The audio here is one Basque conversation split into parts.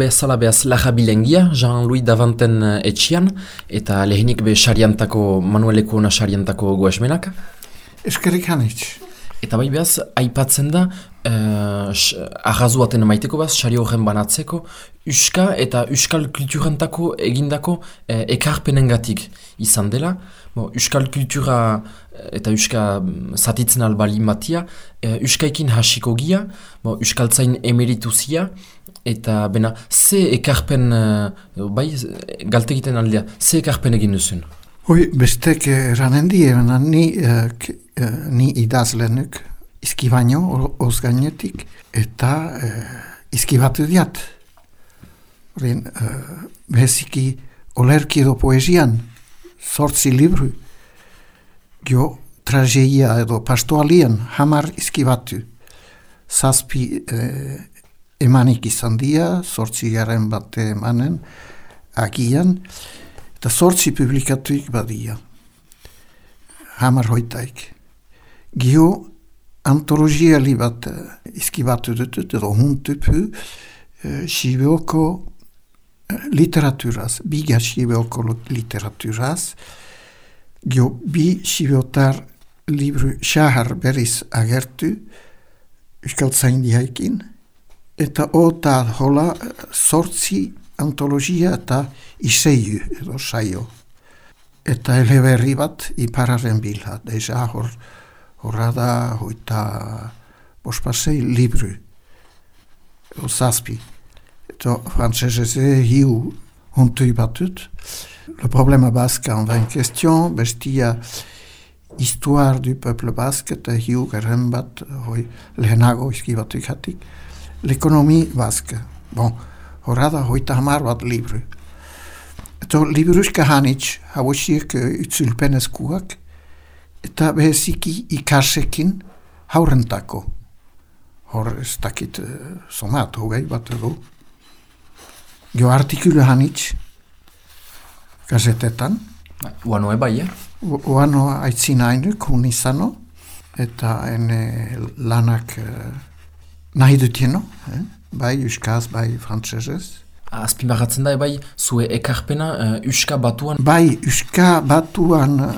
bezala behaz laja bilengia, Jean-Louis Davanten uh, etxian, eta lehenik be sariantako, Manueleko ona sariantako goesmenak. Eskerrik hanitz. Eta bai behaz, aipatzen da, uh, ahazuaten maiteko behaz, sari horren banatzeko, uska eta uskal kulturentako egindako uh, ekarpenengatik izan dela. Bo, uskal kultura eh, eta uska mm, zatitzen albali matia, uh, uskaikin hasiko gia, bo, uskaltzain emerituzia, eta bena, ze ekarpen, uh, bai, galtegiten aldea, ze ekarpen egin duzun? Hoi, bestek eranen di, ni, uh, ni idazlenuk izki baino, oz gainetik, eta uh, izki batu diat. Horren, uh, beheziki olerki edo poesian, sortzi libru, gio trageia edo pastoalian hamar izki batu. Zazpi uh, emanik izan dia, sortzi garen bate emanen, agian, eta sortzi publikatuik badia. Hamar hoitaik. Gio antologia li bat uh, izki batu dutut, edo huntupu, uh, Sibioko uh, literaturaz, biga Sibioko literaturaz, gio bi Sibiotar libru xahar berriz agertu, Euskal Zaindiaikin, eta ota hola sortzi antologia eta iseiu edo saio. Eta eleberri bat ipararen bila, deja hor, horra da hoita bospasei libru, edo zazpi. Eta frantzeseze hiu hontui batut. Le problema basque en vain question, bestia histoire du peuple basque, eta hiu garen bat, hoi lehenago iskibatu ikatik. l'ekonomi basque. Bon, horada hoita hamar bat libru. Eta liburuska hanitz, hausiek utzulpenezkuak, eta beheziki ikasekin haurentako. Hor ez dakit eh, somat, hogei bat edo. Gio artikulu hanitz, gazetetan. Uano eba, ja? Uano aitzina hainu, kun izano, eta ene lanak uh, nahi dutieno, eh? bai uskaz, bai frantzesez. Azpimarratzen da, bai, zue ekarpena uh, uska batuan? Bai, uska batuan uh,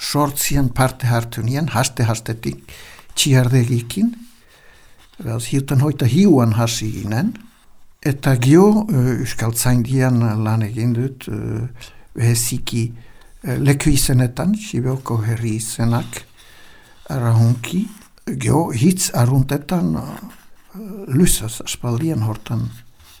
sortzien parte hartu nien, haste-hastetik txiardegikin. Beraz, hiutan hoita hiuan hasi ginen. Eta gio, uh, uskal zaindian lan egin dut, uh, beheziki uh, leku izenetan, Sibioko herri izenak, arahunki. Gio, hitz aruntetan uh, lusaz, aspaldian hortan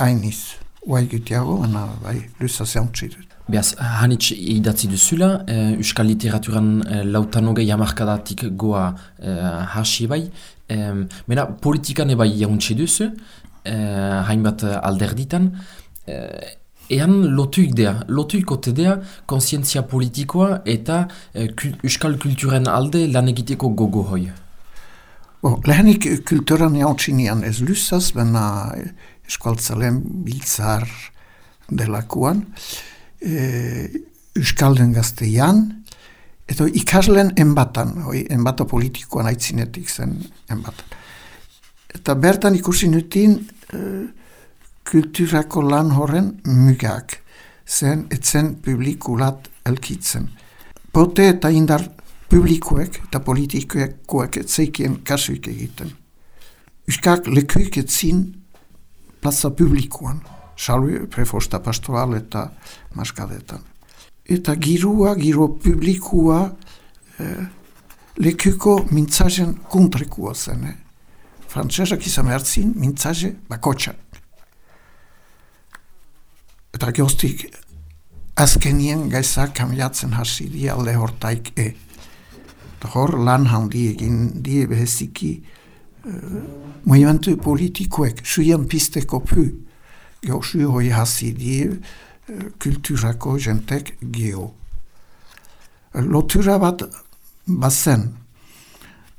ainiz uai gutiago, baina bai, luza zehantzi dut. Beaz, hanitz idatzi duzula, e, Euskal Literaturan e, lautan hogei hamarkadatik goa e, hasi bai, e, mena politikan ebai jauntxe duzu, e, hainbat alderditan, e, ean lotuik dea, lotuik ote dea, konsientzia politikoa eta e, kul, Euskal kulturen alde lan egiteko gogo hoi. Bo, lehenik kulturan jauntzi nian ez luzaz, baina eskualtzalen biltzar delakoan, e, Euskalden gazteian, eta ikaslen enbatan, oi, enbata politikoan aitzinetik zen enbatan. Eta bertan ikusi nutin e, kulturako lan horren mugak, zen etzen publikulat elkitzen. Pote eta indar publikoek eta politikoek etzeikien kasuik egiten. Euskak lekuik etzin plaza publikoan, salve prefosta pastoral eta maskadetan. Eta girua, giro publikoa eh, lekuko mintzazen kontrekua zen. Eh? Frantzesak izan ertzin mintzaze bakotxak. Eta gehoztik azkenien gaizak kamilatzen hasi di alde hortaik e. Eta hor lan handi egin die beheziki movimentu politikoek suien pisteko pu sui hoi hasi die kulturako jentek geo. Lotura bat bazen.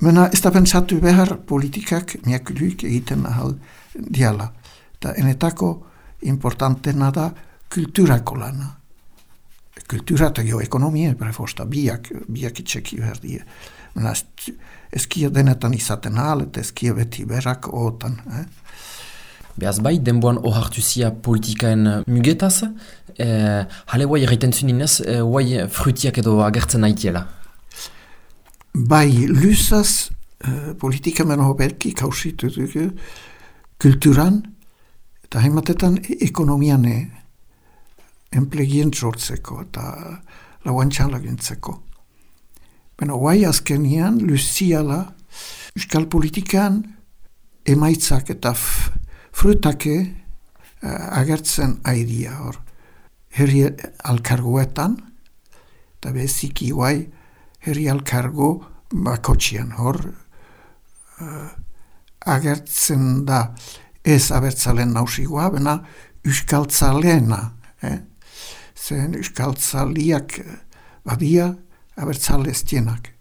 Mena ez da pentsatu behar politikak miakuluik egiten ahal diala. Eta enetako importantena da kulturako lana. Kultura eta geoekonomia, prefosta, biak, biak itxeki behar die. Mena eskia denetan izaten ahal, eta eskia beti berak ootan. Eh? Beaz bai, denboan ohartu zia politikaen mugetaz, e, hale guai erraiten zuen inez, e, guai frutiak edo agertzen naitiela. Bai, lusaz uh, politika mena hobelki kausitu dugu kulturan eta heimatetan ekonomian enplegien sortzeko eta lauantxan laguntzeko. Beno, guai azkenian, luziala, euskal politikan emaitzak eta frutake uh, agertzen aidia hor. Herri alkargoetan, eta beziki guai, herri alkargo bakotxian hor. Uh, agertzen da ez abertzalen nausigua, bena euskaltzaleena. Eh? Zen euskaltzaliak badia abertzale ez tienak.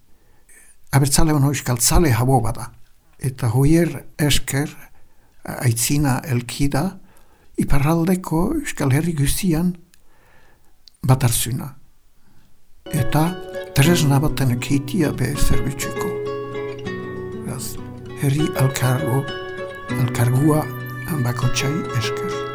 Abertzale beno euskaltzale habo bada. Eta hoier esker aitzina elkida, iparraldeko Euskal Herri guztian batarzuna. Eta tresna baten ekitia be zerbitzuko. herri alkargo, alkargua bako txai esker.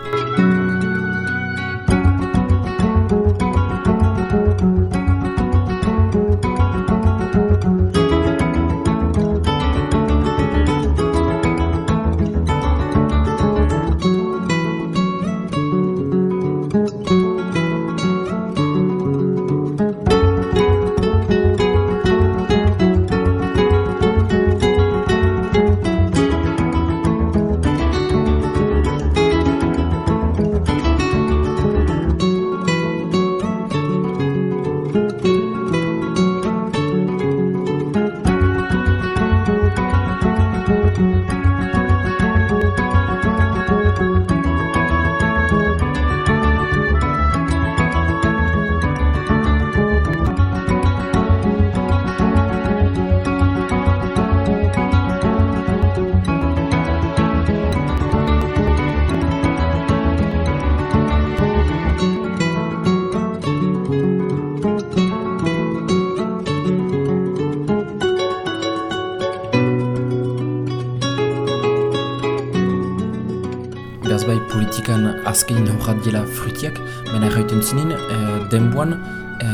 Politikan azkenin horrat dela frutiak, baina erraiten zinen, e, denboan, e,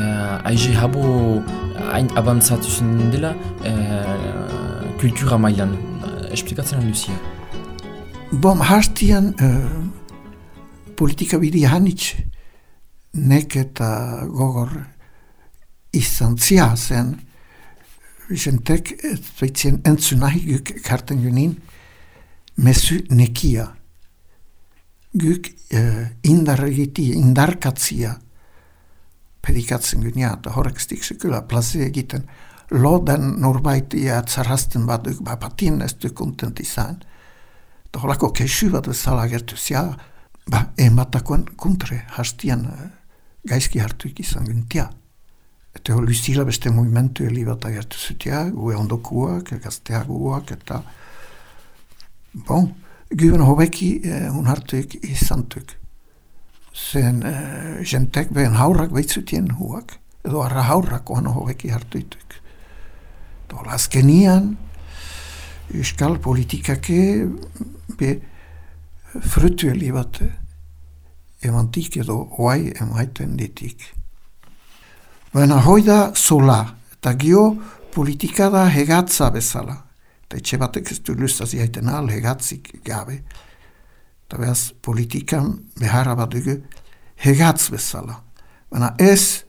aize habo hain abantzatu zinen dela e, kultura mailan. Esplikatzen hau duzia? Bom, hastian e, politika bidi hanitz nek eta gogor izan zia zen jentek zaitzen entzunahi karten junin mesu nekia guk uh, indar indarkatzia pedikatzen gynia, eta horrek stik sekula plaze egiten loden norbait ia zarrasten baduk, ba patin ez du kontent izan. Eta horako kesu bat bezala gertuz, ja, ba ematakoen kontre, hastian uh, gaizki hartu izan gyntia. Eta hori zila beste movimentu heli bat agertu zutia, gue ondokuak, gazteaguak, eta bon, Gyven hobeki eh, unhartuik izantuk. Zen eh, jentek behen haurrak beitzutien huak, edo arra haurrak oan hobeki hartuituk. Dola azkenian, euskal politikake be frutueli bat emantik edo oai emaiten ditik. Baina hoida sola, eta gio politika da hegatza bezala etxe batek ez du lustaz jaiten al, hegatzik gabe. Eta behaz, politikan beharra bat dugu hegatz bezala. Baina ez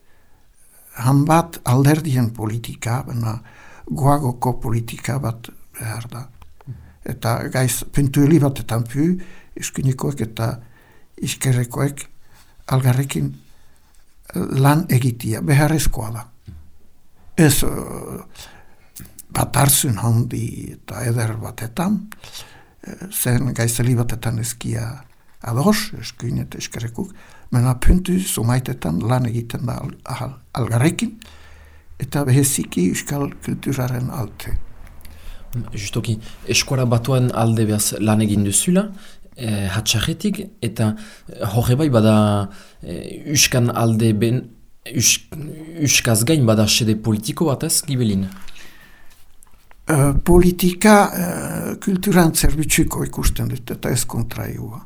han bat alderdien politika, baina goagoko politika bat behar da. Eta gaiz, pentueli bat etan pu, iskunikoek eta iskerrekoek algarrekin lan egitia, beharrezkoa da. Ez, bat arzun handi eta eder batetan, eh, zen gaizeli batetan ezkia ados, eskuin eta eskerekuk, mena puntu sumaitetan lan egiten da al, algarrekin, eta beheziki euskal kulturaren alte. Justoki, eskuara batuan alde behaz lan egin duzula, e, hatxarretik, eta horre bai bada e, euskan alde ben, euskaz gain bada sede politiko bat ez, gibelin? Politika uh, kulturan zerbitzuko ikusten dut eta ez kontraigua.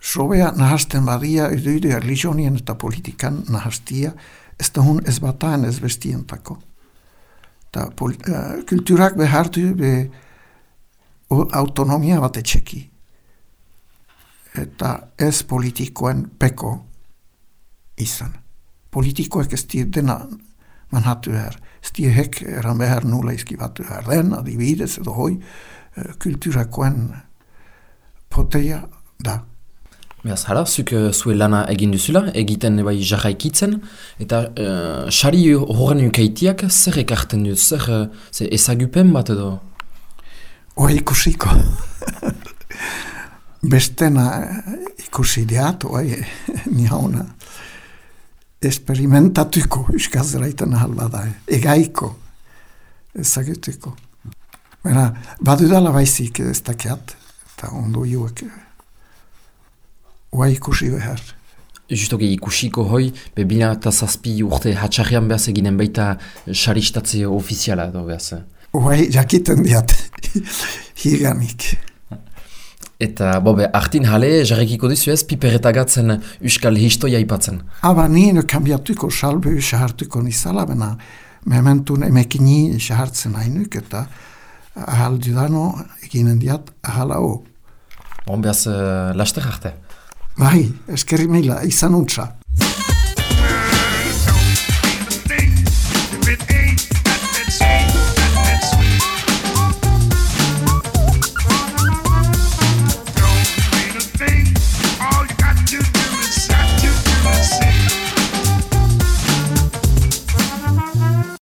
Sobea nahazten badia, edo religionien eta politikan nahaztia, ez da hun ez bataan ez bestientako. Ta, pol, uh, kulturak behartu be autonomia bat etxeki. Eta ez politikoen peko izan. Politikoek ez dena manhatu behar. Ez hek eran behar nula izkibatu behar den, adibidez edo hoi, uh, kulturakoen poteia da. Beaz, hara, zuk uh, zue lana egin duzula, egiten bai jarraikitzen, eta uh, sari horren ukaitiak zer ekarten duz, zer, uh, ezagupen bat edo? Oa ikusiko. Bestena ikusi diat, oa ni hauna. Esperimentatuko, iskazeraiten halba da, egaiko, ezagutuko. Baina, badudala baizik ez dakiat, eta ondo joak Oa ikusi behar. Justoki ikusiko hoi, be bina eta zazpi urte hatxarrian behaz eginen baita xaristatze ofiziala edo behaz. Oa jakiten diat, higanik. Eta, bobe, artin jale, jarrekiko dizu ez, piperetagatzen uskal histoia ipatzen. Aba, nien kambiatuko salbe xahartuko nizala, bena, mementun emekini xahartzen hainuk, eta ahal dudano eginen diat ahala ho. Bon, behaz, uh, laster arte. Bai, eskerri mila, izan untsa.